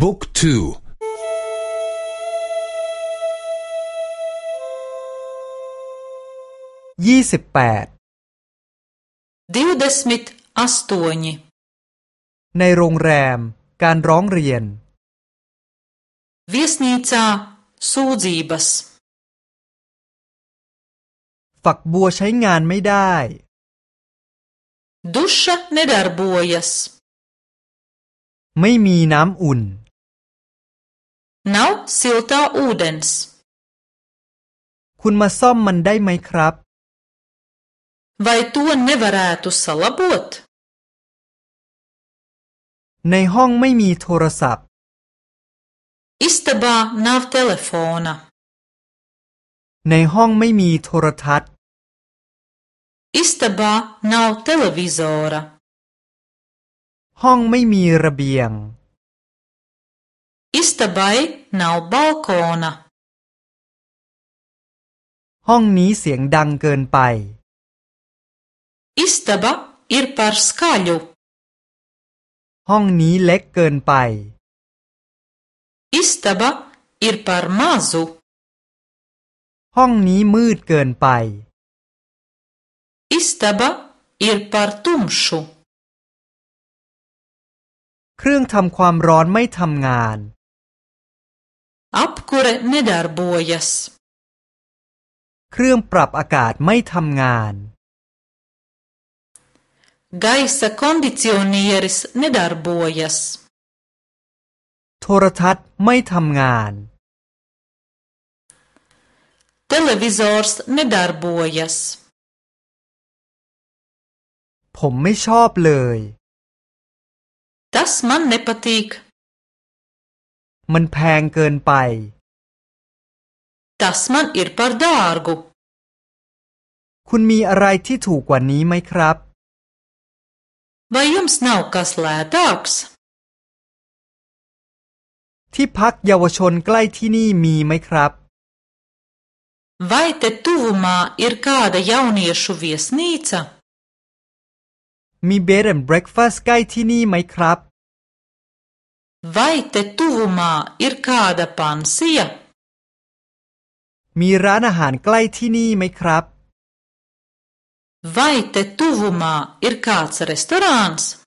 บุ๊กทูยี่สิบแปดดิวเดสมิทอัสตวนีในโรงแรมการร้องเรียน Viesnīcā sūdzības ฝักบัวใช้งานไม่ได้ Duša nedarbojas ไม่มีน้ำอุ่น Nav siltā ūdens คุณมาซ่อมมันได้ไหมครับ Vai to nevarētu salabot ในห้องไม่มีโทรศัพท์ Istabā nav telefona ในห้องไม่มีโทรทัศน์ Istabā nav televizora ห้องไม่มีระเบียง Istabai nav balkona ห้องนี้เสียงดังเกินไป Istaba ir par skaļu ห้องนี้เล็กเกินไป Istaba ir par mazu ห้องนี้มืดเกินไป Istaba ir par tumšu เครื่องทำความร้อนไม่ทำงาน Apkure nedarbojas เครื่องปรับอากาศไม่ทำงาน Gaisa kondicionieris nedarbojas โทรทัศน์ไม่ทำงาน Televizors nedarbojas ผมไม่ชอบเลย Tas man nepatīk มันแพงเกินไป Tas man ir par dārgu คุณมีอะไรที่ถูกกว่านี้ไหมครับ Vai jums nav kas lētāks ที่พักเยาวชนใกล้ที่นี่มีไหมครับ Vai te tuvumā ir kāda jauniešu viesnīca มี bed and breakfast ใกล้ที่นี่ไหมครับ Vai te tuvumā ir kāda pansija มีร้านอาหารใกล้ที่นี่ไหมครับ Vai te tuvumā ir kāds restorāns